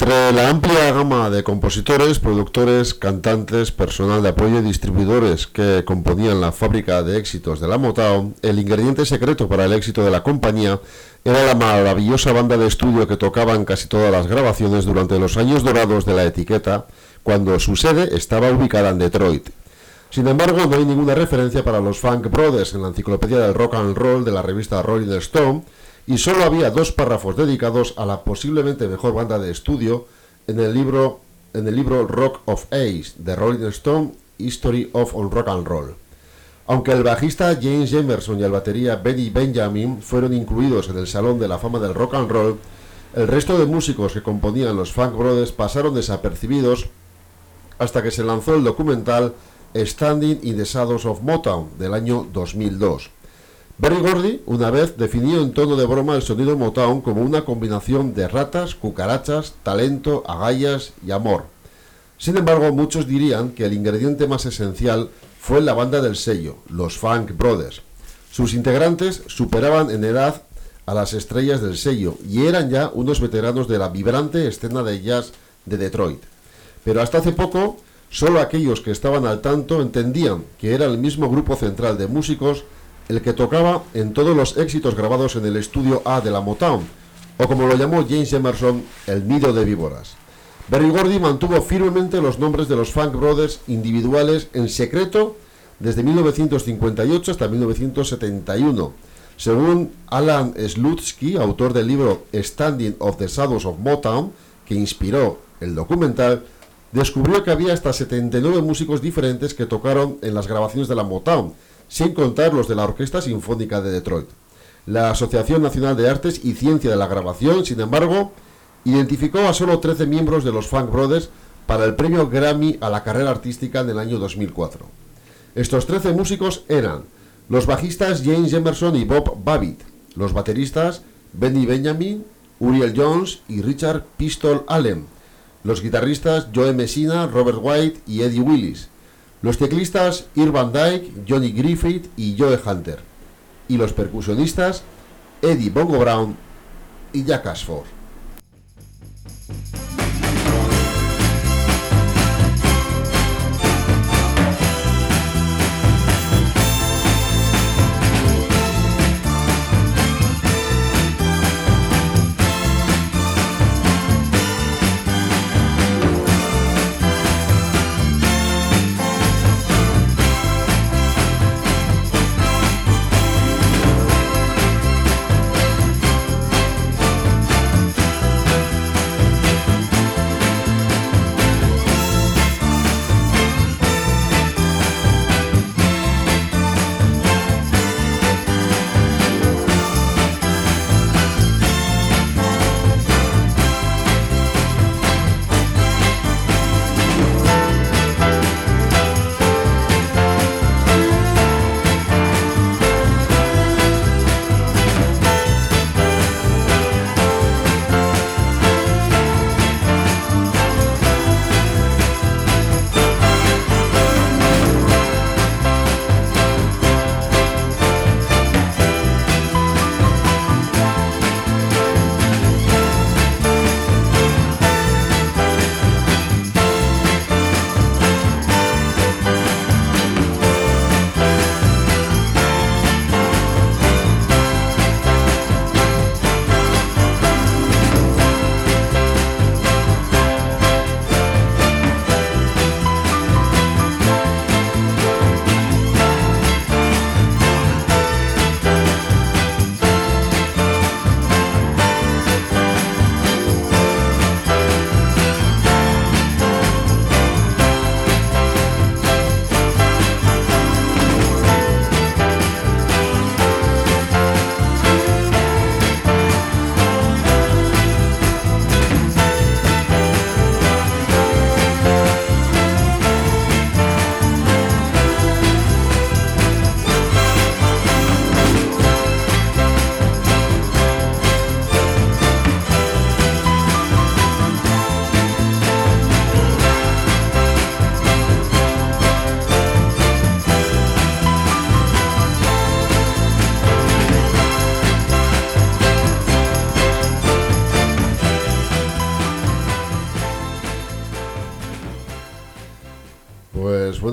Entre la amplia gama de compositores, productores, cantantes, personal de apoyo y distribuidores que componían la fábrica de éxitos de la Motown, el ingrediente secreto para el éxito de la compañía era la maravillosa banda de estudio que tocaban casi todas las grabaciones durante los años dorados de la etiqueta, cuando su sede estaba ubicada en Detroit. Sin embargo, no hay ninguna referencia para los Funk Brothers en la enciclopedia del rock and roll de la revista Rolling Stone, y solo había dos párrafos dedicados a la posiblemente mejor banda de estudio en el libro, en el libro Rock of Ace de Rolling Stone, History of Rock and Roll. Aunque el bajista James Emerson y el batería Benny Benjamin fueron incluidos en el Salón de la Fama del Rock and Roll, el resto de músicos que componían los Funk Brothers pasaron desapercibidos hasta que se lanzó el documental Standing in the Shadows of Motown del año 2002. Berry Gordy una vez definió en tono de broma el sonido Motown como una combinación de ratas, cucarachas, talento, agallas y amor. Sin embargo, muchos dirían que el ingrediente más esencial fue la banda del sello, los Funk Brothers. Sus integrantes superaban en edad a las estrellas del sello y eran ya unos veteranos de la vibrante escena de jazz de Detroit. Pero hasta hace poco, solo aquellos que estaban al tanto entendían que era el mismo grupo central de músicos el que tocaba en todos los éxitos grabados en el estudio A de la Motown, o como lo llamó James Emerson, el nido de víboras. Berry Gordy mantuvo firmemente los nombres de los Funk Brothers individuales en secreto desde 1958 hasta 1971. Según Alan Slutsky, autor del libro Standing of the Shadows of Motown, que inspiró el documental, descubrió que había hasta 79 músicos diferentes que tocaron en las grabaciones de la Motown, sin contar los de la Orquesta Sinfónica de Detroit. La Asociación Nacional de Artes y Ciencia de la Grabación, sin embargo, identificó a solo 13 miembros de los Funk Brothers para el premio Grammy a la carrera artística en el año 2004. Estos 13 músicos eran los bajistas James Emerson y Bob Babbitt, los bateristas Benny Benjamin, Uriel Jones y Richard Pistol Allen, los guitarristas Joe Messina, Robert White y Eddie Willis, los teclistas Irvan Dyke, Johnny Griffith y Joe Hunter. Y los percusionistas Eddie Bongo Brown y Jack Ashford.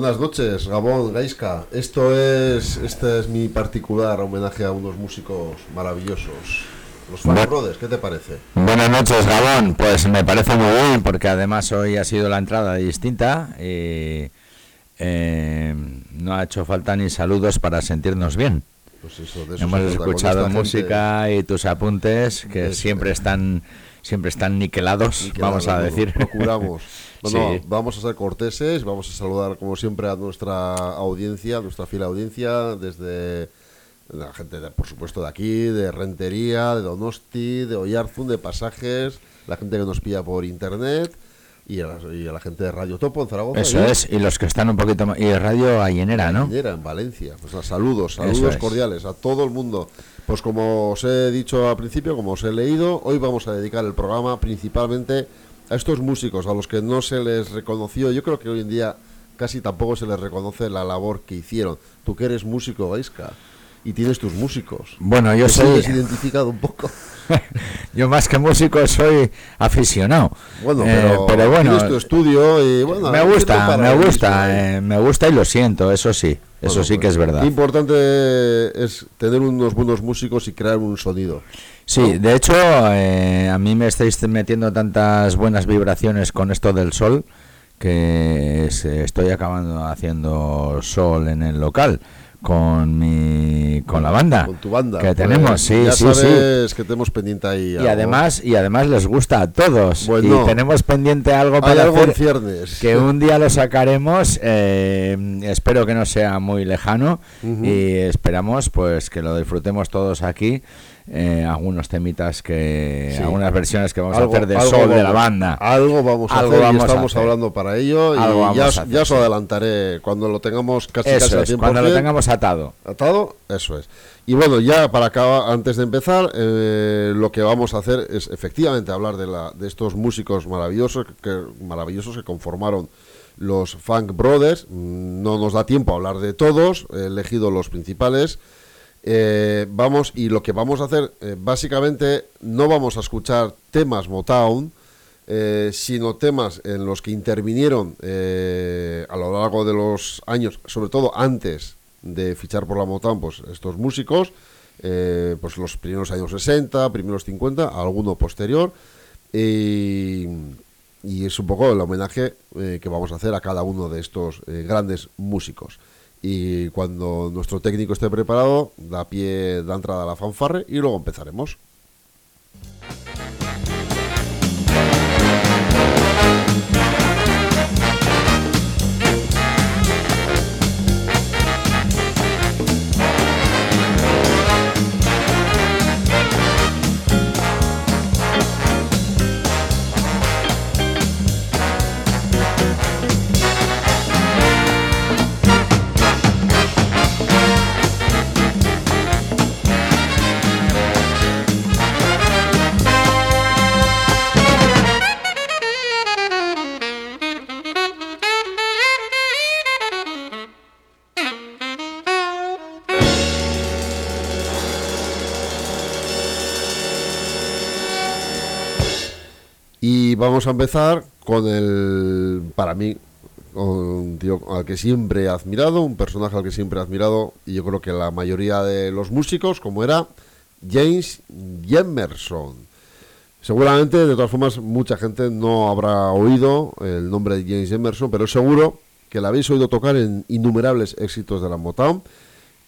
Buenas noches, Gabón, Gaisca. Esto es, este es mi particular homenaje a unos músicos maravillosos. Los Funk Brothers, ¿qué te parece? Buenas noches, Gabón. Pues me parece muy bien, porque además hoy ha sido la entrada distinta y eh, no ha hecho falta ni saludos para sentirnos bien. Pues eso, de eso Hemos escuchado esta gente música y tus apuntes que Es- siempre están siempre están niquelados, que vamos a decir. Procuramos. No, no, vamos a ser corteses, vamos a saludar como siempre a nuestra audiencia, nuestra fiel audiencia, desde la gente, de, por supuesto, de aquí, de Rentería, de Donosti, de Oyarzún, de Pasajes, la gente que nos pilla por internet y a la, y a la gente de Radio Topo en Zaragoza. Eso y es, y los que están un poquito más... Y Radio Allenera, ¿no? Cañera, en Valencia. Pues saludos, Eso saludos es. cordiales a todo el mundo. Pues como os he dicho al principio, como os he leído, hoy vamos a dedicar el programa principalmente a estos músicos, a los que no se les reconoció. Yo creo que hoy en día casi tampoco se les reconoce la labor que hicieron. Tú que eres músico, Gaisca, y tienes tus músicos. Bueno, yo ¿Te soy... identificado un poco? yo más que músico soy aficionado. Bueno, Eh, pero, bueno, tienes tu estudio y bueno... me gusta, me gusta, mismo, ¿eh? eh, me gusta y lo siento, eso sí, eso Bueno, sí pues, que es verdad. Qué importante es tener unos buenos músicos y crear un sonido. Sí, de hecho, eh, a mí me estáis metiendo tantas buenas vibraciones con esto del sol que se- estoy acabando haciendo sol en el local con mi con la banda Con tu banda. que Pues, tenemos, sí, ya sí, sí. que tenemos pendiente ahí. Y algo. además y además les gusta a todos Bueno. y tenemos pendiente algo para algo en hacer ciernes. que un día lo sacaremos eh, espero que no sea muy lejano y esperamos pues que lo disfrutemos todos aquí eh, algunos temitas que Sí. algunas versiones que vamos Algo- a hacer de sol de la banda Algo vamos a Algo hacer vamos y estamos hacer. hablando para ello. Y Algo ya, hacer, ya os adelantaré cuando lo tengamos casi, casi eso 100%. cuando lo tengamos atado atado, eso es. Y bueno, ya para acabar, antes de empezar, eh, lo que vamos a hacer es efectivamente hablar de, la, de estos músicos maravillosos que, maravillosos que conformaron los Funk Brothers. Mm, No nos da tiempo a hablar de todos, he elegido los principales. Eh, vamos, y lo que vamos a hacer, eh, básicamente, no vamos a escuchar temas Motown, eh, sino temas en los que intervinieron a lo largo de los años, sobre todo antes de fichar por la Motown, pues estos músicos, pues los primeros años 60, primeros 50, alguno posterior, y, es un poco el homenaje que vamos a hacer a cada uno de estos grandes músicos. Y cuando nuestro técnico esté preparado, da pie, da entrada a la fanfarre y luego empezaremos. A empezar con el, para mí, un tío al que siempre he admirado, un personaje al que siempre he admirado, y yo creo que la mayoría de los músicos, como era James Jemerson. Seguramente, de todas formas, mucha gente no habrá oído el nombre de James Emerson, pero seguro que la habéis oído tocar en innumerables éxitos de la Motown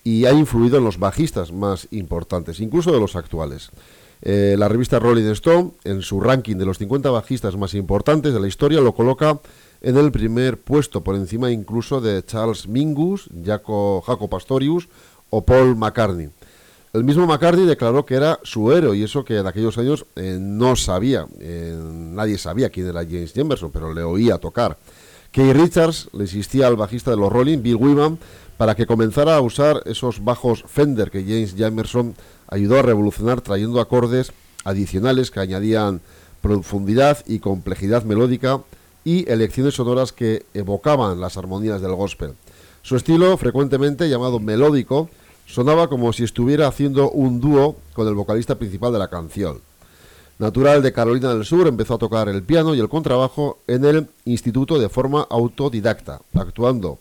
y ha influido en los bajistas más importantes, incluso de los actuales. Eh, la revista Rolling Stone, en su ranking de los 50 bajistas más importantes de la historia, lo coloca en el primer puesto, por encima incluso de Charles Mingus, Jaco, Pastorius o Paul McCartney. El mismo McCartney declaró que era su héroe y eso que en aquellos años eh, no sabía, eh, nadie sabía quién era James Jemerson, pero le oía tocar. Kay Richards le insistía al bajista de los Rolling, Bill Wyman, para que comenzara a usar esos bajos Fender que James Jamerson ayudó a revolucionar trayendo acordes adicionales que añadían profundidad y complejidad melódica y elecciones sonoras que evocaban las armonías del gospel. Su estilo, frecuentemente llamado melódico, sonaba como si estuviera haciendo un dúo con el vocalista principal de la canción. Natural de Carolina del Sur, empezó a tocar el piano y el contrabajo en el instituto de forma autodidacta, actuando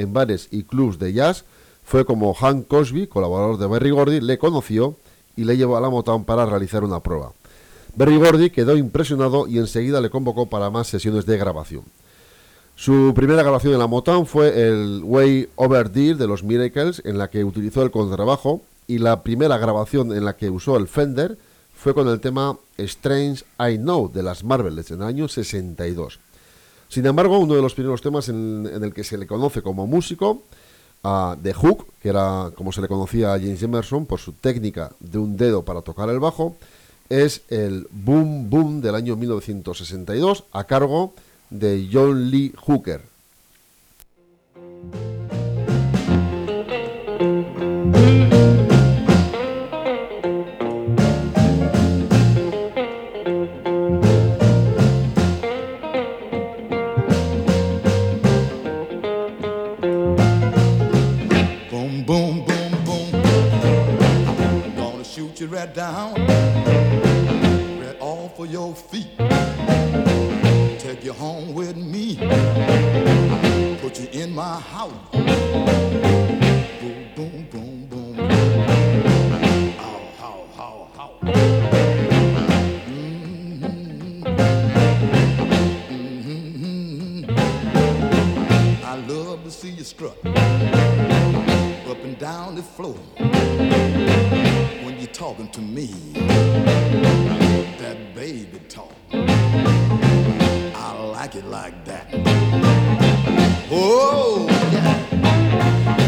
en bares y clubs de jazz. Fue como Hank Cosby, colaborador de Berry Gordy, le conoció y le llevó a la Motown para realizar una prueba. Berry Gordy quedó impresionado y enseguida le convocó para más sesiones de grabación. Su primera grabación en la Motown fue el Way Over Deal de los Miracles, en la que utilizó el contrabajo, y la primera grabación en la que usó el Fender fue con el tema Strange I Know de las Marvels en el año 62. Sin embargo, uno de los primeros temas en, el que se le conoce como músico, a The Hook, que era como se le conocía a James Emerson por su técnica de un dedo para tocar el bajo, es el Boom Boom del año 1962 a cargo de John Lee Hooker. down. We're all for your feet. Take you home with me. Put you in my house. Boom, boom, boom, boom. How, how, how, how. Mm -hmm. Mm -hmm. I love to see you strut up and down the floor talking to me. That baby talk. I like it like that. Oh, yeah.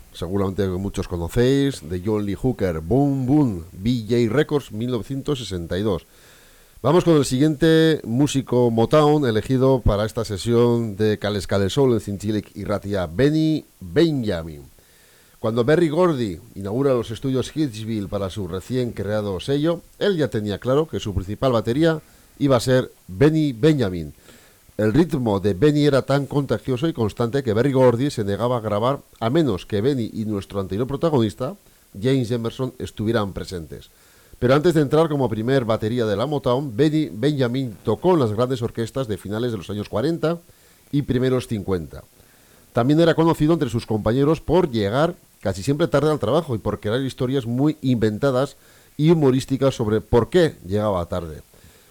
seguramente muchos conocéis, de John Lee Hooker, Boom Boom, BJ Records 1962. Vamos con el siguiente músico Motown elegido para esta sesión de Cales Soul en Cintilik y Ratia, Benny Benjamin. Cuando Berry Gordy inaugura los estudios Hitsville para su recién creado sello, él ya tenía claro que su principal batería iba a ser Benny Benjamin el ritmo de Benny era tan contagioso y constante que Berry Gordy se negaba a grabar a menos que Benny y nuestro anterior protagonista, James Emerson, estuvieran presentes. Pero antes de entrar como primer batería de la Motown, Benny Benjamin tocó en las grandes orquestas de finales de los años 40 y primeros 50. También era conocido entre sus compañeros por llegar casi siempre tarde al trabajo y por crear historias muy inventadas y humorísticas sobre por qué llegaba tarde.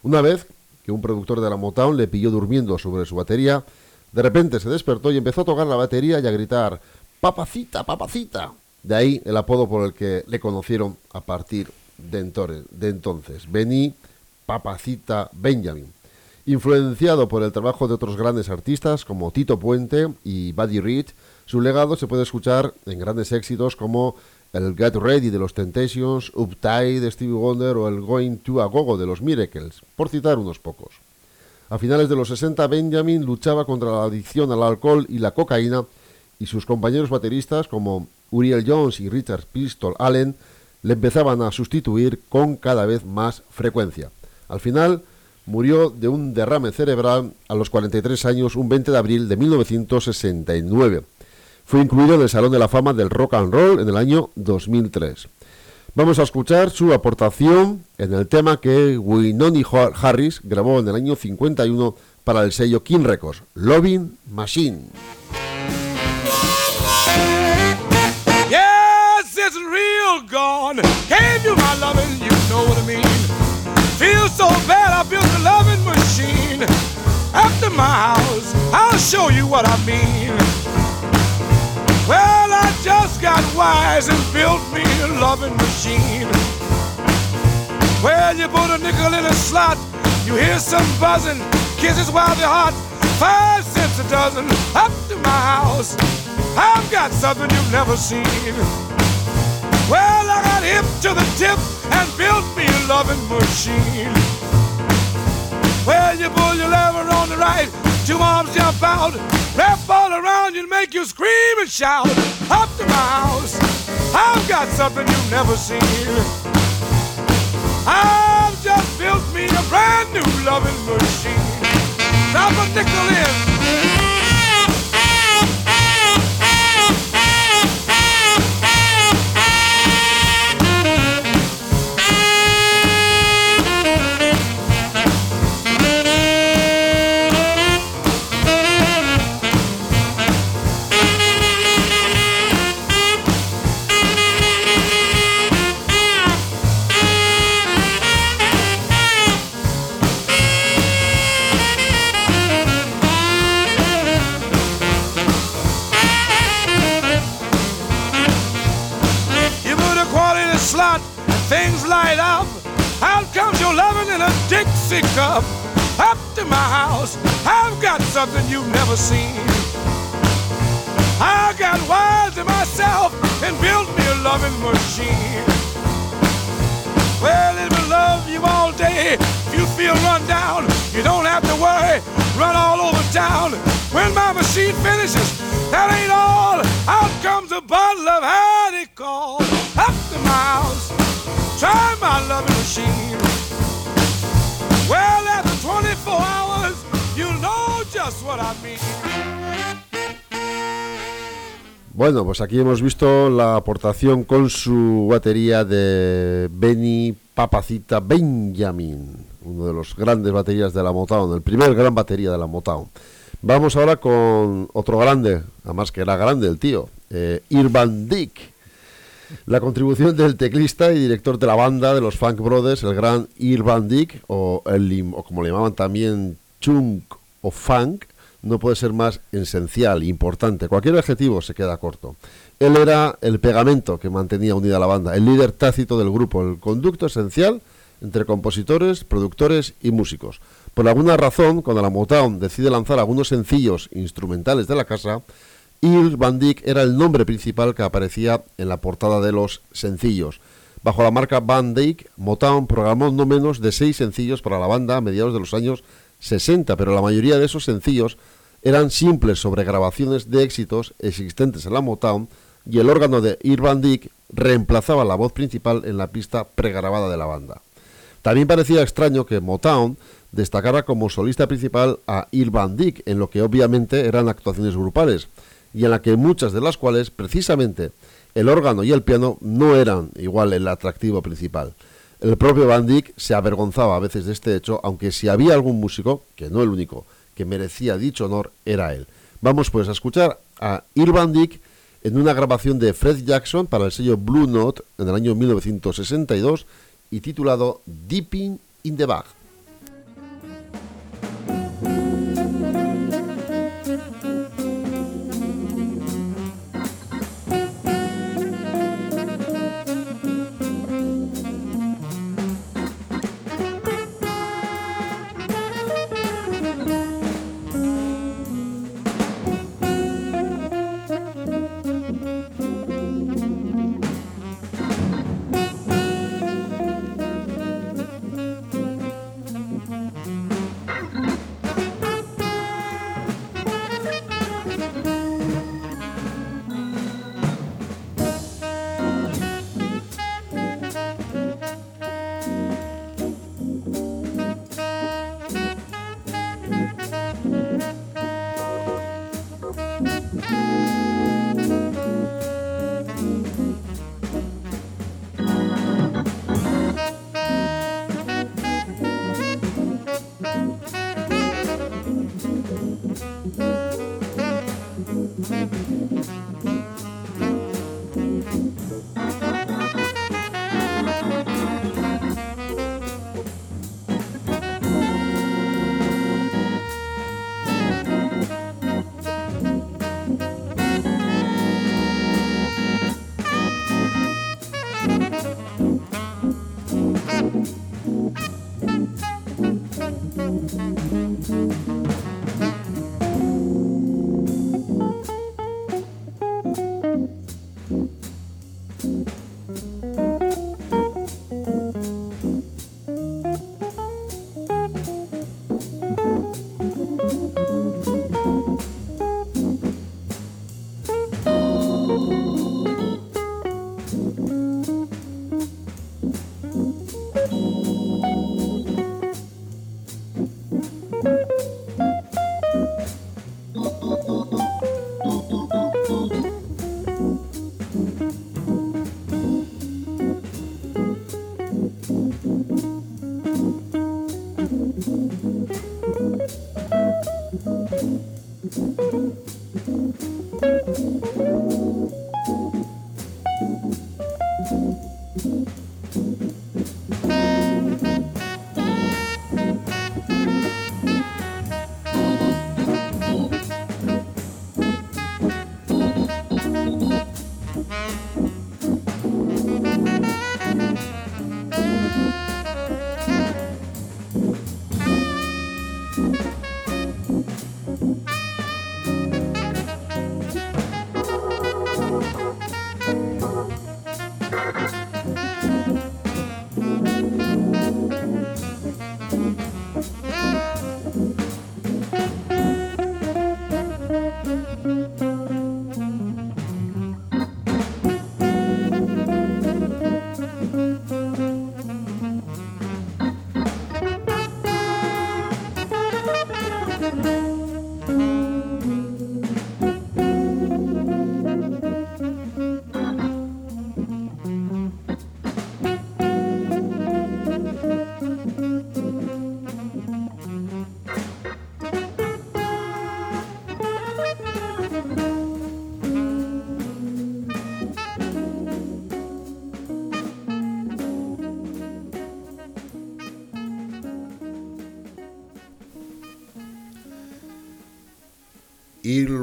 Una vez que un productor de la Motown le pilló durmiendo sobre su batería. De repente se despertó y empezó a tocar la batería y a gritar ¡Papacita, papacita! De ahí el apodo por el que le conocieron a partir de, entonces. Benny Papacita Benjamin. Influenciado por el trabajo de otros grandes artistas como Tito Puente y Buddy Reed, su legado se puede escuchar en grandes éxitos como el Get Ready de los Temptations, Uptight de Stevie Wonder o el Going to a Gogo de los Miracles, por citar unos pocos. A finales de los 60, Benjamin luchaba contra la adicción al alcohol y la cocaína y sus compañeros bateristas como Uriel Jones y Richard Pistol Allen le empezaban a sustituir con cada vez más frecuencia. Al final, murió de un derrame cerebral a los 43 años un 20 de abril de 1969. Fue incluido en el Salón de la Fama del Rock and Roll en el año 2003. Vamos a escuchar su aportación en el tema que Winoni Harris grabó en el año 51 para el sello King Records, Loving Machine. Yes, it's real gone. You my loving, you know what I mean. Feel so bad, I built a loving machine. After my house, I'll show you what I mean. Well, I just got wise and built me a loving machine. Well, you put a nickel in a slot, you hear some buzzing, kisses while they're hot, five cents a dozen, up to my house. I've got something you've never seen. Well, I got hip to the tip and built me a loving machine. Well, you pull your lever on the right, two arms jump out, wrap all around you and make you scream and shout. Up to my house, I've got something you've never seen. I've just built me a brand new loving machine. Drop a nickel in. Dixie cup up to my house. I've got something you've never seen. I got wise to myself and built me a loving machine. Well, it will love you all day. If you feel run down, you don't have to worry. Run all over town. When my machine finishes, that ain't all. Out comes a bottle of honey called up to my house. Try my loving machine. Bueno, pues aquí hemos visto la aportación con su batería de Benny Papacita Benjamin, uno de los grandes baterías de la Motown, el primer gran batería de la Motown. Vamos ahora con otro grande, además que era grande el tío, eh, Irvan Dick. La contribución del teclista y director de la banda de los Funk Brothers, el gran Irvan Dick, o, el, o como le llamaban también Chunk o Funk, no puede ser más esencial, importante. Cualquier adjetivo se queda corto. Él era el pegamento que mantenía unida la banda, el líder tácito del grupo, el conducto esencial entre compositores, productores y músicos. Por alguna razón, cuando la Motown decide lanzar algunos sencillos instrumentales de la casa, Il Van Dyck era el nombre principal que aparecía en la portada de los sencillos. Bajo la marca Van Dyck, Motown programó no menos de seis sencillos para la banda a mediados de los años 60, pero la mayoría de esos sencillos eran simples sobregrabaciones de éxitos existentes en la Motown y el órgano de Irvan Dick reemplazaba la voz principal en la pista pregrabada de la banda. También parecía extraño que Motown destacara como solista principal a Irvan Dick, en lo que obviamente eran actuaciones grupales, y en la que muchas de las cuales precisamente el órgano y el piano no eran igual el atractivo principal. El propio Van Dyck se avergonzaba a veces de este hecho, aunque si había algún músico, que no el único, que merecía dicho honor, era él. Vamos pues a escuchar a Irvan Dick en una grabación de Fred Jackson para el sello Blue Note en el año 1962 y titulado Deeping in the Bag.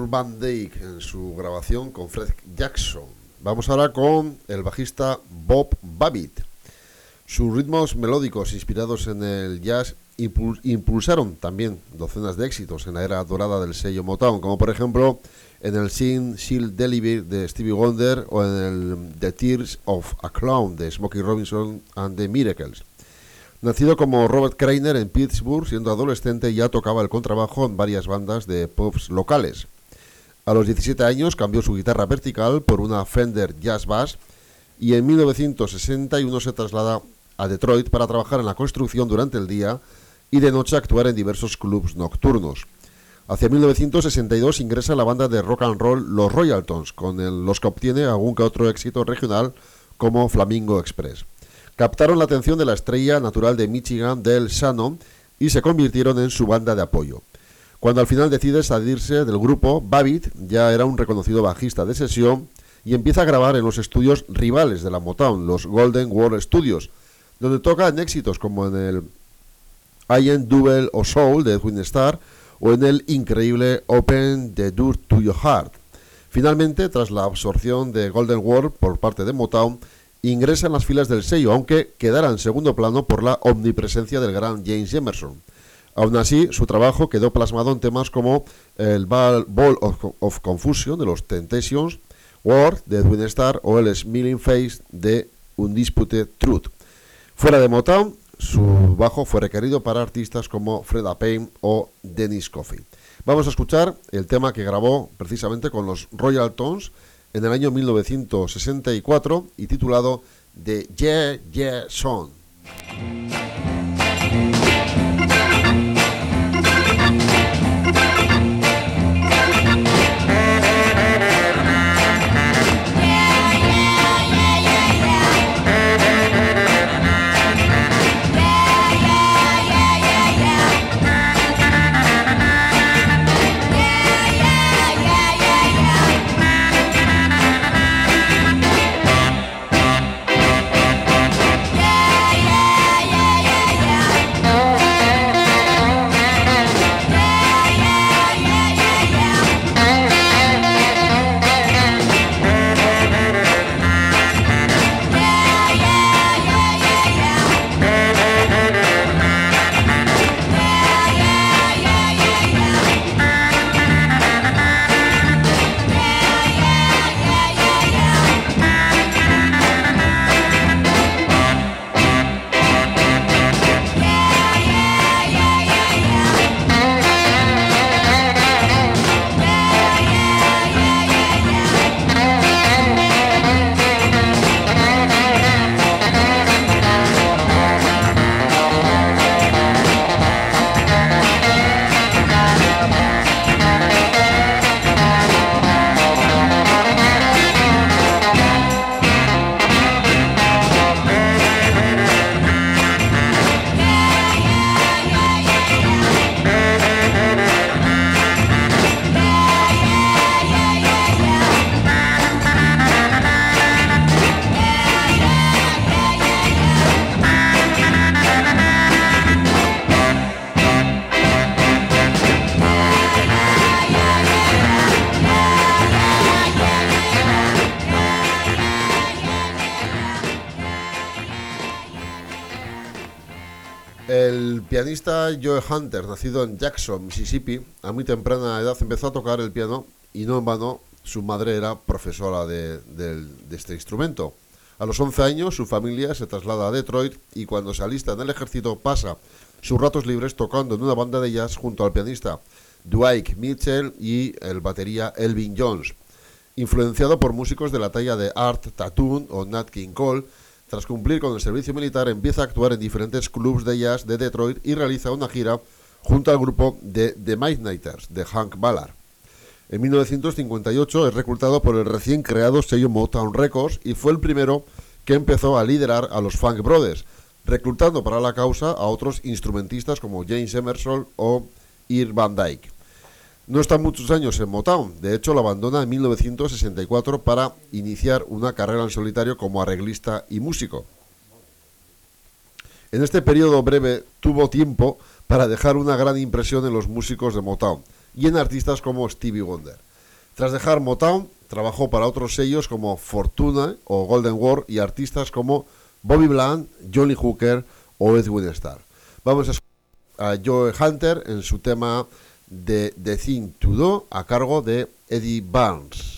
Van Dyke en su grabación con Fred Jackson. Vamos ahora con el bajista Bob Babbitt. Sus ritmos melódicos inspirados en el jazz impulsaron también docenas de éxitos en la era dorada del sello Motown, como por ejemplo en el Sin Shield Delivery de Stevie Wonder o en el The Tears of a Clown de Smokey Robinson and the Miracles. Nacido como Robert Kreiner en Pittsburgh, siendo adolescente ya tocaba el contrabajo en varias bandas de pops locales. A los 17 años cambió su guitarra vertical por una Fender Jazz Bass y en 1961 se traslada a Detroit para trabajar en la construcción durante el día y de noche actuar en diversos clubs nocturnos. Hacia 1962 ingresa a la banda de rock and roll Los Royaltons, con los que obtiene algún que otro éxito regional como Flamingo Express captaron la atención de la estrella natural de Michigan, Del Shannon, y se convirtieron en su banda de apoyo. Cuando al final decide salirse del grupo, Babbitt ya era un reconocido bajista de sesión y empieza a grabar en los estudios rivales de la Motown, los Golden World Studios, donde toca en éxitos como en el Iron Double o Soul de Edwin Star o en el increíble Open the Door to Your Heart. Finalmente, tras la absorción de Golden World por parte de Motown, ingresa en las filas del sello, aunque quedara en segundo plano por la omnipresencia del gran James Emerson. Aún así, su trabajo quedó plasmado en temas como el Ball of, Confusion de los Temptations, War de Edwin Star o el Smiling Face de Undisputed Truth. Fuera de Motown, su bajo fue requerido para artistas como Freda Payne o Dennis Coffey. Vamos a escuchar el tema que grabó precisamente con los Royal Tones en el año 1964 y titulado The Yeah Yeah Song. Joe Hunter, nacido en Jackson, Mississippi, a muy temprana edad empezó a tocar el piano y no en vano su madre era profesora de, este instrumento. A los 11 años su familia se traslada a Detroit y cuando se alista en el ejército pasa sus ratos libres tocando en una banda de jazz junto al pianista Dwight Mitchell y el batería Elvin Jones. Influenciado por músicos de la talla de Art Tatum o Nat King Cole, tras cumplir con el servicio militar empieza a actuar en diferentes clubs de jazz de Detroit y realiza una gira junto al grupo de The Midnighters de Hank Ballard. En 1958 es reclutado por el recién creado sello Motown Records y fue el primero que empezó a liderar a los Funk Brothers, reclutando para la causa a otros instrumentistas como James Emerson o Ir Van Dyke. No está muchos años en Motown, de hecho la abandona en 1964 para iniciar una carrera en solitario como arreglista y músico. En este periodo breve tuvo tiempo para dejar una gran impresión en los músicos de Motown y en artistas como Stevie Wonder. Tras dejar Motown, trabajó para otros sellos como Fortuna o Golden War y artistas como Bobby Bland, Johnny Hooker o Edwin Starr. Vamos a a Joe Hunter en su tema de The Thing to Do a cargo de Eddie Barnes.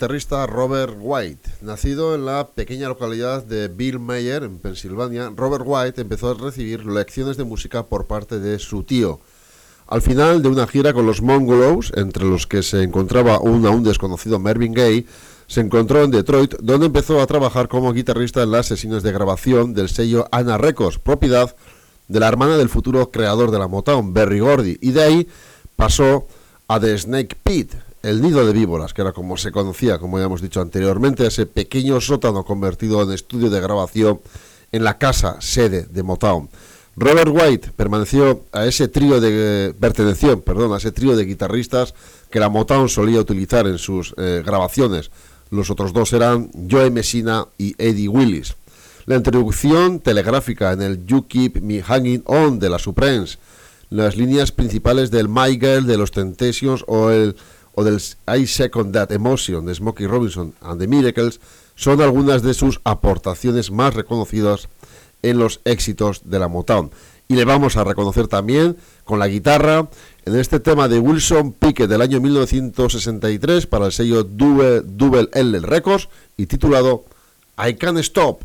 Guitarrista Robert White. Nacido en la pequeña localidad de Bill Mayer, en Pensilvania, Robert White empezó a recibir lecciones de música por parte de su tío. Al final de una gira con los Mongolos, entre los que se encontraba un aún desconocido Mervyn Gaye, se encontró en Detroit, donde empezó a trabajar como guitarrista en las sesiones de grabación del sello Anna Records, propiedad de la hermana del futuro creador de la Motown, Berry Gordy, y de ahí pasó a The Snake Pit, el nido de víboras, que era como se conocía, como ya hemos dicho anteriormente, ese pequeño sótano convertido en estudio de grabación en la casa sede de Motown. Robert White permaneció a ese trío de perteneció, perdón, a ese trío de guitarristas que la Motown solía utilizar en sus eh, grabaciones. Los otros dos eran Joe Messina y Eddie Willis. La introducción telegráfica en el You Keep Me Hanging On de la Supremes, las líneas principales del My de los Temptations o el del I Second That Emotion de Smokey Robinson and the Miracles son algunas de sus aportaciones más reconocidas en los éxitos de la Motown. Y le vamos a reconocer también con la guitarra en este tema de Wilson Pickett del año 1963 para el sello Double, Double L Records y titulado I Can't Stop.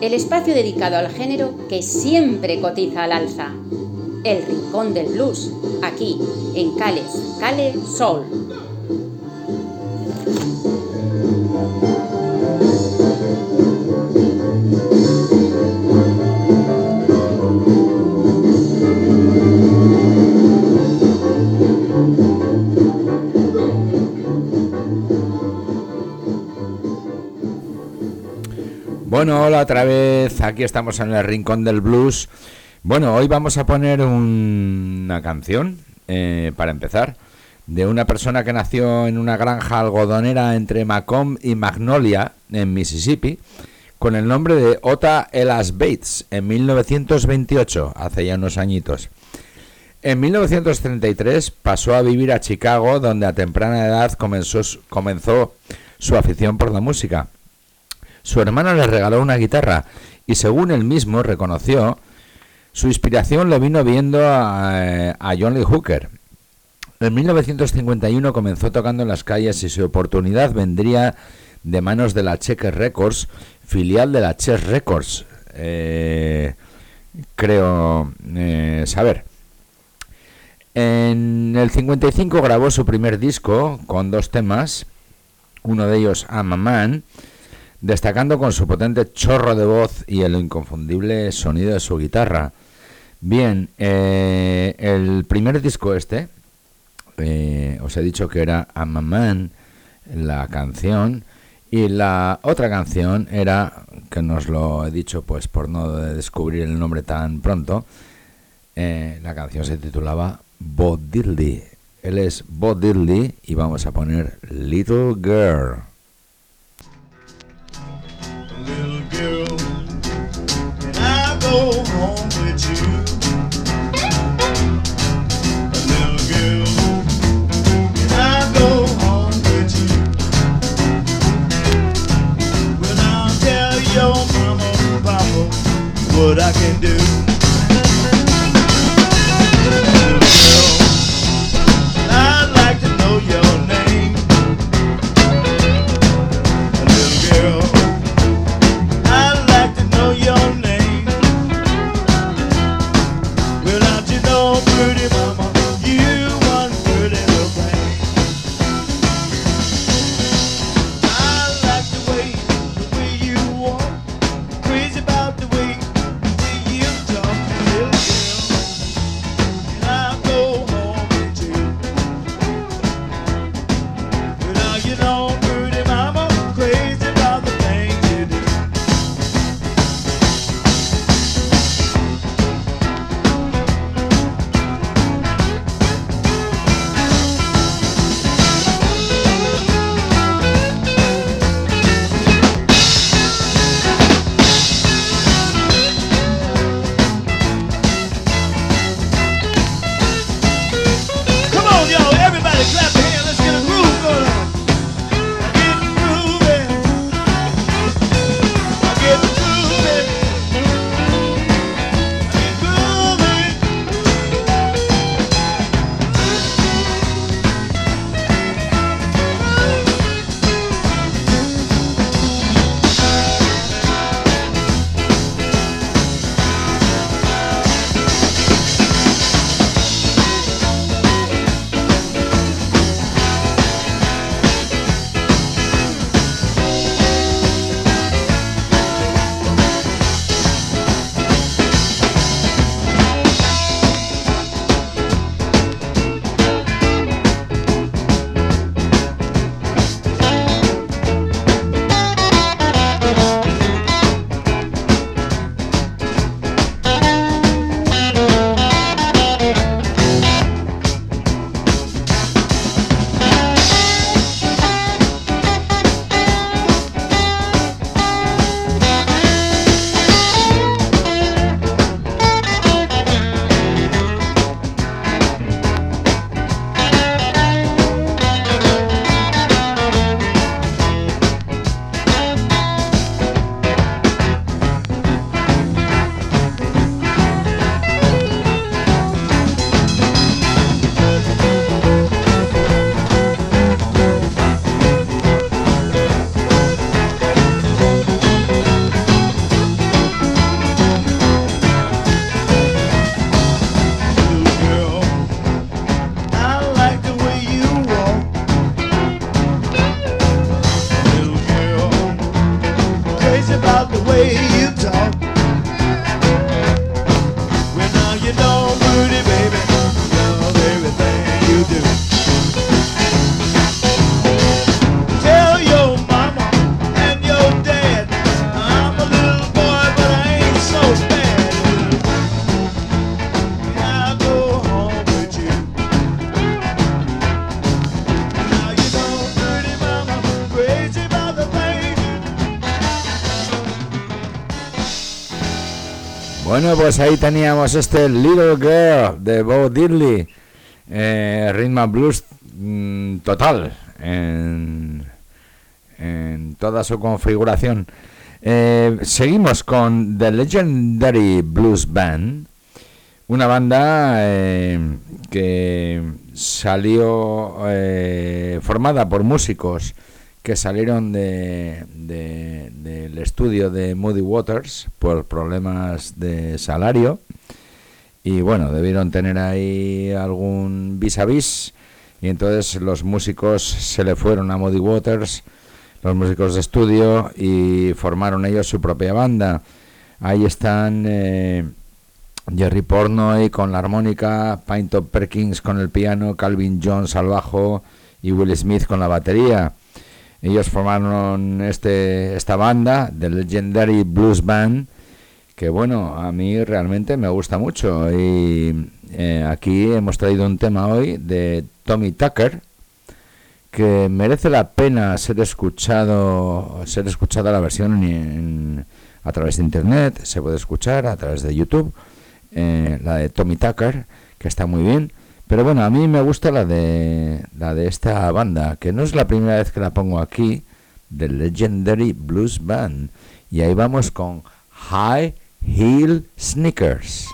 El espacio dedicado al género que siempre cotiza al alza. El Rincón del Blues, aquí, en Cales, Cale Soul. Bueno, hola otra vez, aquí estamos en el Rincón del Blues. Bueno, hoy vamos a poner una canción, eh, para empezar, de una persona que nació en una granja algodonera entre Macomb y Magnolia, en Mississippi, con el nombre de Ota Elas Bates, en 1928, hace ya unos añitos. En 1933 pasó a vivir a Chicago, donde a temprana edad comenzó su afición por la música. Su hermana le regaló una guitarra y según él mismo reconoció, su inspiración lo vino viendo a, John Lee Hooker. En 1951 comenzó tocando en las calles y su oportunidad vendría de manos de la Checker Records, filial de la Chess Records, eh, creo eh, saber. En el 55 grabó su primer disco con dos temas, uno de ellos I'm a Man, destacando con su potente chorro de voz y el inconfundible sonido de su guitarra. Bien, eh, el primer disco este, eh, os he dicho que era I'm a Man, la canción, y la otra canción era, que nos lo he dicho pues por no descubrir el nombre tan pronto, eh, la canción se titulaba Bo Diddley. Él es Bo Diddley y vamos a poner Little Girl. home with you. Little girl, can I go home with you? Tell your mama and papa what I can do. Bueno, pues ahí teníamos este Little Girl de Bo Diddley, eh, Rhythm Blues mm, total en, toda su configuración. Eh, seguimos con The Legendary Blues Band, una banda eh, que salió eh, formada por músicos que salieron de, del estudio de Moody Waters por problemas de salario y bueno, debieron tener ahí algún vis a vis y entonces los músicos se le fueron a Moody Waters, los músicos de estudio y formaron ellos su propia banda. Ahí están eh, Jerry Pornoy con la armónica, Pinto Perkins con el piano, Calvin Jones al bajo y Will Smith con la batería. Ellos formaron este, esta banda, The Legendary Blues Band, que bueno, a mí realmente me gusta mucho. Y eh, aquí hemos traído un tema hoy de Tommy Tucker, que merece la pena ser escuchado, ser escuchada la versión en, a través de internet, se puede escuchar a través de YouTube, eh, la de Tommy Tucker, que está muy bien. Pero bueno, a mí me gusta la de la de esta banda, que no es la primera vez que la pongo aquí, The Legendary Blues Band. Y ahí vamos con High Heel Sneakers.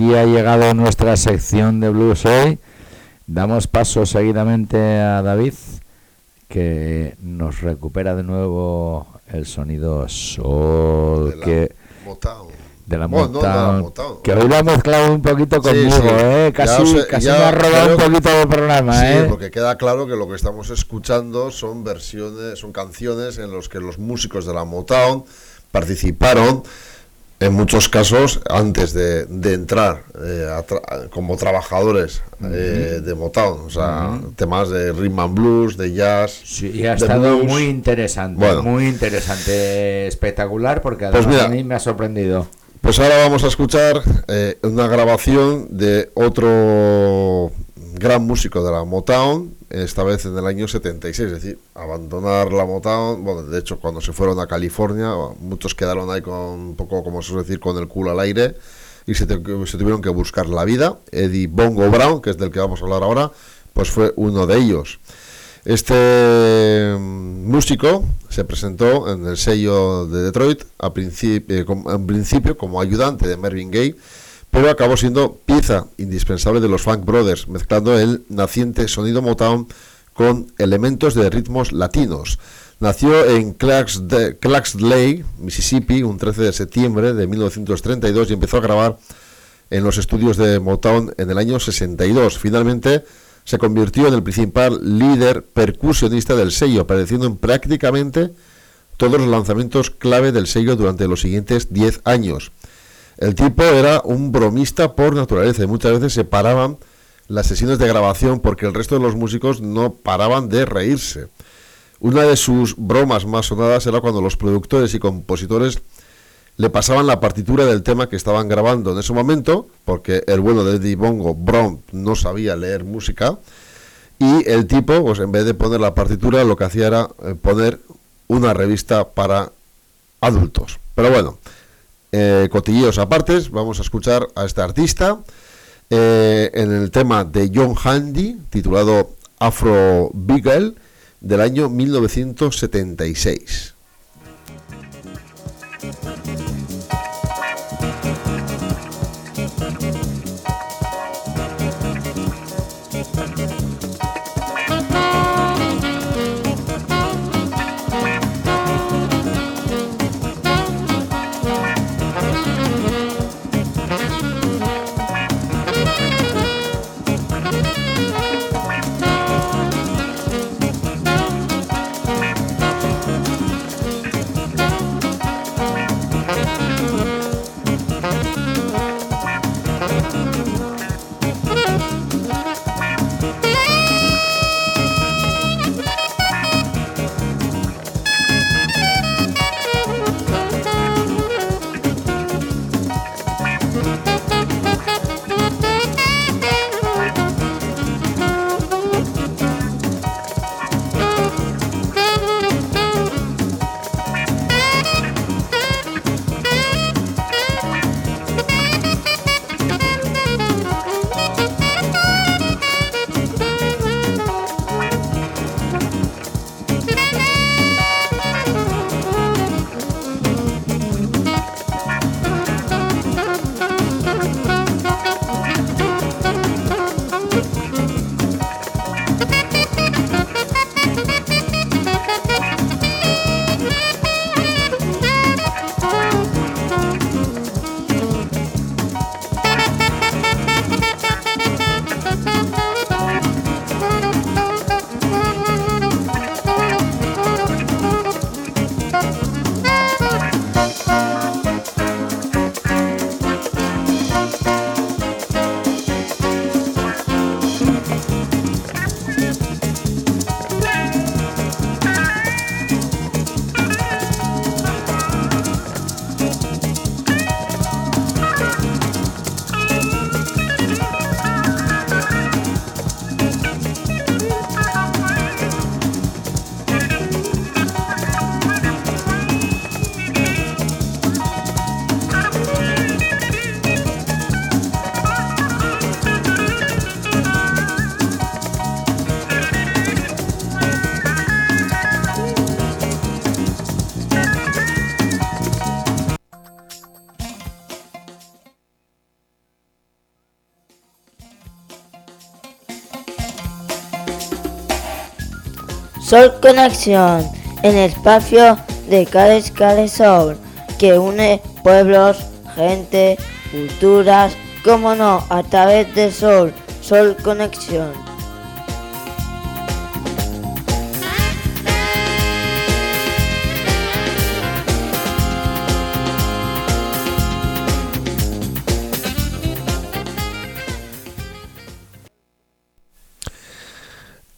Aquí ha llegado nuestra sección de blues hoy. Damos paso seguidamente a David, que nos recupera de nuevo el sonido sol que de la Motown, que hoy lo ha mezclado un poquito conmigo, ¿eh? casi, casi me ha robado un poquito del programa. Sí, ¿eh? porque queda claro que lo que estamos escuchando son versiones, son canciones en las que los músicos de la Motown participaron en muchos casos, antes de, entrar eh, como trabajadores eh, de Motown, o sea, temas de rhythm and blues, de jazz. Sí, ha estado muy interesante, muy interesante, espectacular, porque pues además a mí me ha sorprendido. Pues ahora vamos a escuchar eh, una grabación de otro gran músico de la Motown, esta vez en el año 76, es decir, abandonar la Motown, bueno, de hecho cuando se fueron a California, muchos quedaron ahí con un poco, como se suele decir, con el culo al aire, y se, se, tuvieron que buscar la vida. Eddie Bongo Brown, que es del que vamos a hablar ahora, pues fue uno de ellos. Este mm, músico se presentó en el sello de Detroit a principio, eh, en principio como ayudante de Mervyn Gaye, pero acabó siendo pieza indispensable de los Funk Brothers, mezclando el naciente sonido Motown con elementos de ritmos latinos. Nació en Clarksdale, Mississippi, un 13 de septiembre de 1932 y empezó a grabar en los estudios de Motown en el año 62. Finalmente se convirtió en el principal líder percusionista del sello, apareciendo en prácticamente todos los lanzamientos clave del sello durante los siguientes 10 años. El tipo era un bromista por naturaleza y muchas veces se paraban las sesiones de grabación porque el resto de los músicos no paraban de reírse. Una de sus bromas más sonadas era cuando los productores y compositores le pasaban la partitura del tema que estaban grabando en ese momento, porque el bueno de Eddie Bongo, Brown, no sabía leer música, y el tipo, pues en vez de poner la partitura, lo que hacía era eh, poner una revista para adultos. Pero bueno, eh, cotilleos apartes, vamos a escuchar a este artista eh, en el tema de John Handy, titulado Afro Beagle, del año 1976. Sol Conexión, el espacio de Cales Cales Sol, que une pueblos, gente, culturas, como no, a través de Sol, Sol Conexión.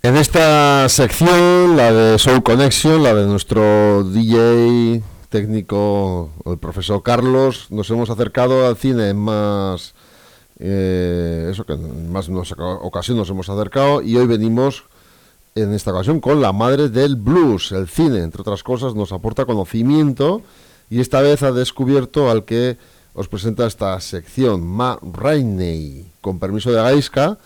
En esta sección, la de Soul Connection, la de nuestro DJ técnico, el profesor Carlos, nos hemos acercado al cine en más, eh, eso que en más ocasión nos hemos acercado y hoy venimos en esta ocasión con la madre del blues, el cine, entre otras cosas, nos aporta conocimiento y esta vez ha descubierto al que os presenta esta sección Ma Rainey. Con permiso de Gaiska,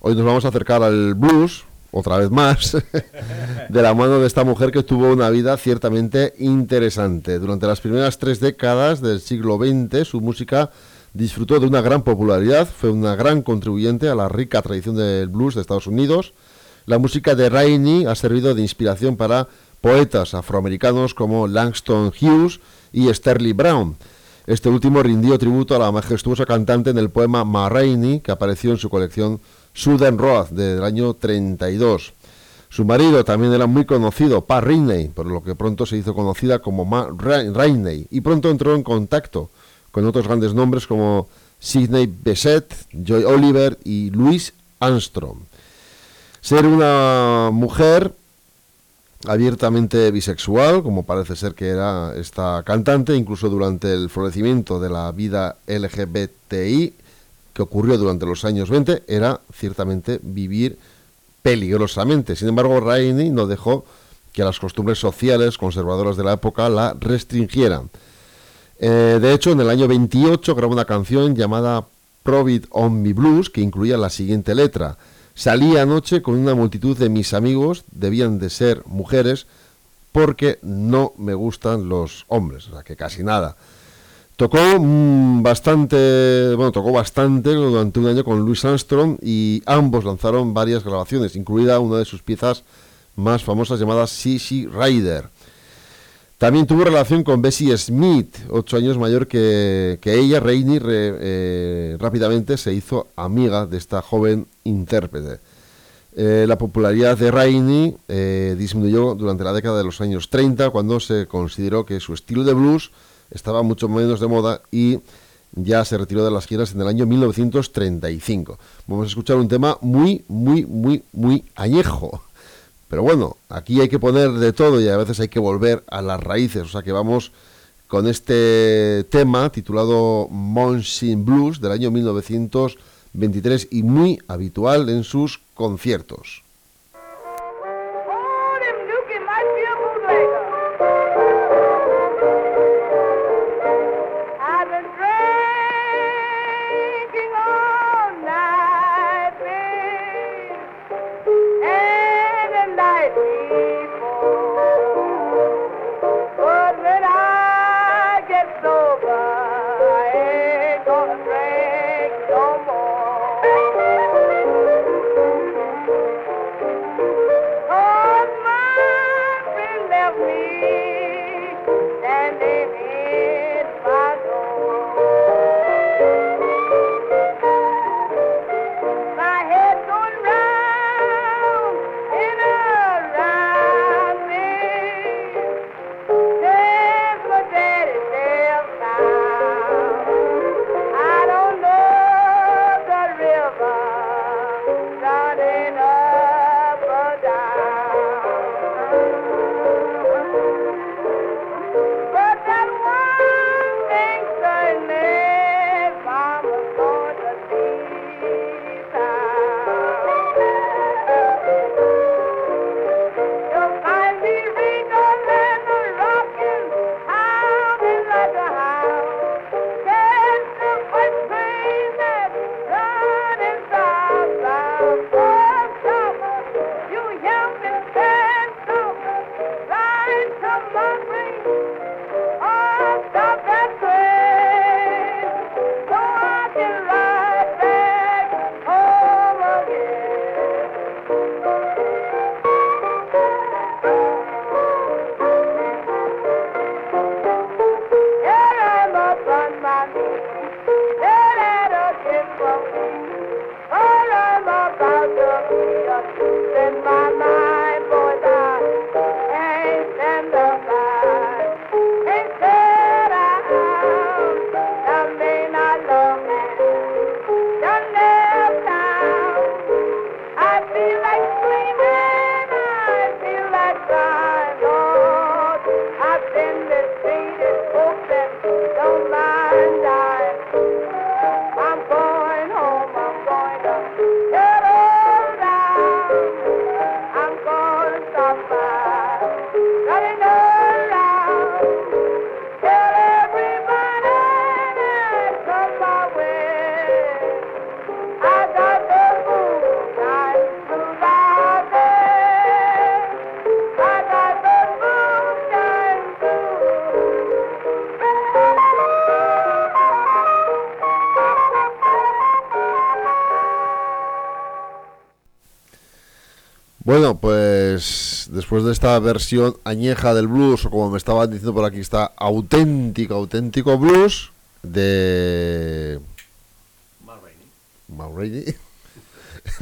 hoy nos vamos a acercar al blues, otra vez más, de la mano de esta mujer que tuvo una vida ciertamente interesante. Durante las primeras tres décadas del siglo XX, su música disfrutó de una gran popularidad, fue una gran contribuyente a la rica tradición del blues de Estados Unidos. La música de Rainey ha servido de inspiración para poetas afroamericanos como Langston Hughes y Sterling Brown. Este último rindió tributo a la majestuosa cantante en el poema Ma Rainey, que apareció en su colección Southern Road del año 32. Su marido también era muy conocido, Pa Rainey, por lo que pronto se hizo conocida como Ma Rainey, y pronto entró en contacto con otros grandes nombres como Sidney Besset, Joy Oliver y Louis Armstrong. Ser una mujer abiertamente bisexual, como parece ser que era esta cantante, incluso durante el florecimiento de la vida LGBTI, que ocurrió durante los años 20, era ciertamente vivir peligrosamente. Sin embargo, Rainey no dejó que las costumbres sociales conservadoras de la época la restringieran. Eh, de hecho, en el año 28 grabó una canción llamada Provide on Me Blues, que incluía la siguiente letra. Salí anoche con una multitud de mis amigos, debían de ser mujeres, porque no me gustan los hombres, o sea que casi nada. Tocó mm, bastante, bueno, tocó bastante durante un año con Louis Armstrong y ambos lanzaron varias grabaciones, incluida una de sus piezas más famosas llamada Sissy Rider. También tuvo relación con Bessie Smith, ocho años mayor que, ella. Rainey eh, rápidamente se hizo amiga de esta joven intérprete. Eh, la popularidad de Rainey eh, disminuyó durante la década de los años 30, cuando se consideró que su estilo de blues estaba mucho menos de moda y ya se retiró de las giras en el año 1935. Vamos a escuchar un tema muy, muy, muy, muy añejo. Pero bueno, aquí hay que poner de todo y a veces hay que volver a las raíces. O sea que vamos con este tema titulado Monsin Blues del año 1923 y muy habitual en sus conciertos. then my después de esta versión añeja del blues, o como me estaban diciendo por aquí, está auténtico, auténtico blues de... Mulroney.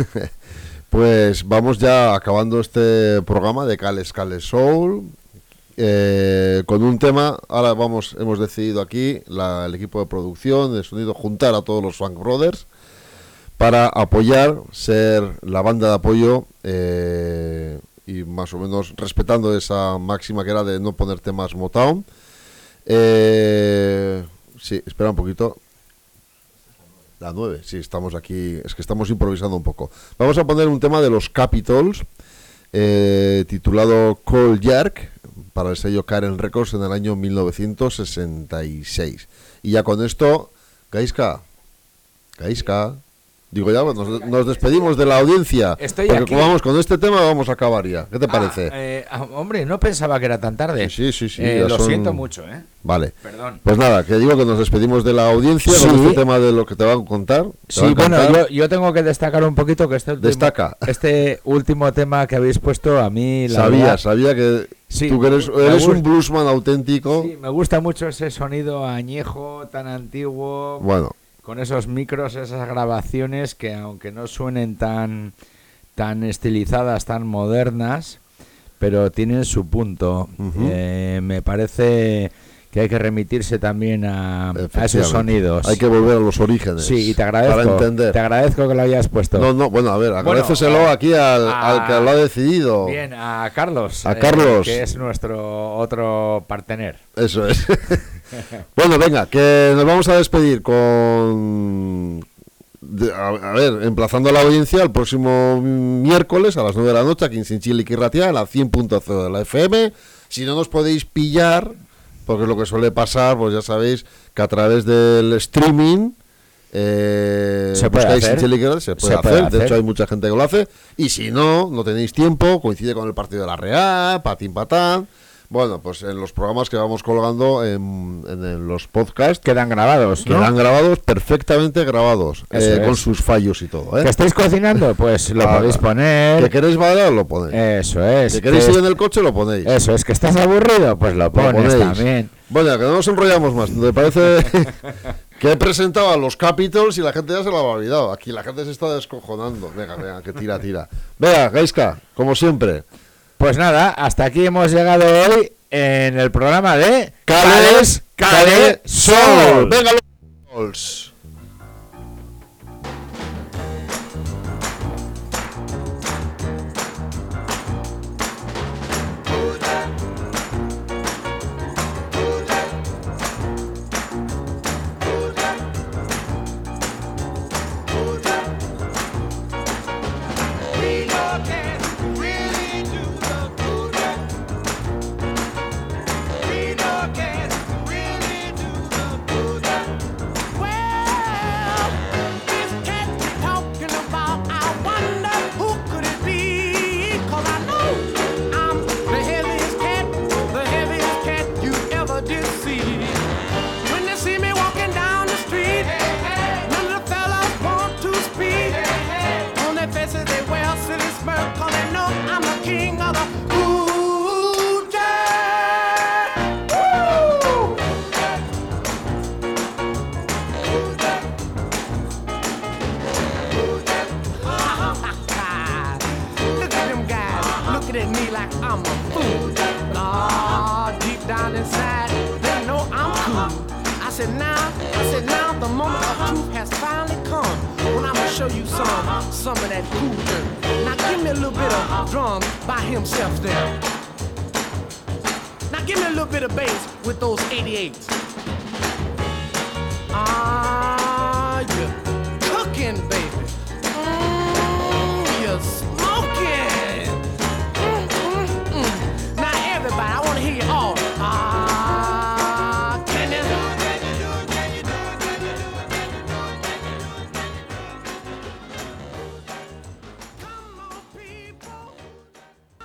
pues vamos ya acabando este programa de Cales Cales Soul eh, con un tema. Ahora vamos, hemos decidido aquí, la- el equipo de producción de sonido, juntar a todos los Funk Brothers para apoyar, ser la banda de apoyo eh, y más o menos respetando esa máxima que era de no poner temas Motown. Eh, sí, espera un poquito. La 9, sí, estamos aquí, es que estamos improvisando un poco. Vamos a poner un tema de los Capitols, eh, titulado Cold Jerk, para el sello Karen Records en el año 1966. Y ya con esto, Gaiska, Gaiska, digo ya, nos, nos despedimos de la audiencia, Estoy porque aquí. vamos con este tema vamos a acabar ya. ¿Qué te parece? Ah, eh, ah, hombre, no pensaba que era tan tarde. Sí, sí, sí, Eh, lo son- siento mucho, ¿eh? Vale. Perdón. Pues nada, que digo que nos despedimos de la audiencia Sí. con este tema de lo que te van a contar. Sí, a bueno, yo, yo tengo que destacar un poquito que este último, Destaca. este último tema que habéis puesto a mí, la sabía, verdad, sabía que Sí, tú que eres, eres un bluesman auténtico. sí, me gusta mucho ese sonido añejo, tan antiguo, Bueno, con esos micros, esas grabaciones que aunque no suenen tan, tan estilizadas, tan modernas, pero tienen su punto. Eh, me parece que hay que remitirse también a, a esos sonidos. Hay que volver a los orígenes. Sí, y te agradezco. Para entender. Te agradezco que lo hayas puesto. No, no, bueno, a ver, Bueno, agradeceselo a- aquí al, a- al que lo ha decidido. Bien, a Carlos. A eh, Carlos. que es nuestro otro partener. Eso es. bueno, venga, que nos vamos a despedir con... de- a, a ver, emplazando a la audiencia el próximo miércoles a las 9 de la noche aquí en Sinchili Ratia, a la 100.0 de la FM. Si no nos podéis pillar, porque es lo que suele pasar, pues ya sabéis que a través del streaming... Eh, Se puede buscáis hacer. Se puede, Se puede hacer. de hacer. hecho hay mucha gente que lo hace y si no, no tenéis tiempo, coincide con el partido de la Real, patín patán. Bueno, pues en los programas que vamos colgando en, los podcasts Quedan grabados, ¿no? quedan grabados, perfectamente grabados, eh, con sus fallos y todo. ¿eh? ¿Que estáis cocinando? Pues lo podéis ¿Que poner. queréis bailar? Lo ponéis. Eso es. ¿Que queréis que- ir en el coche? Lo ponéis. Eso es, que estás aburrido, pues lo Lo pones ponéis. también. Bueno, que no nos enrollamos más. Me parece que he presentado a los Capitals y la gente ya se lo ha olvidado. Aquí la gente se está descojonando. Venga, venga, que tira, tira. Venga, Gaiska, como siempre. Pues nada, hasta aquí hemos llegado hoy en el programa de Cales, Cale Sol. Venga, los show you some, some of that cool. Now give me a little bit of drum by himself there. Now give me a little bit of bass with those 88s. Ah, you're cooking, baby.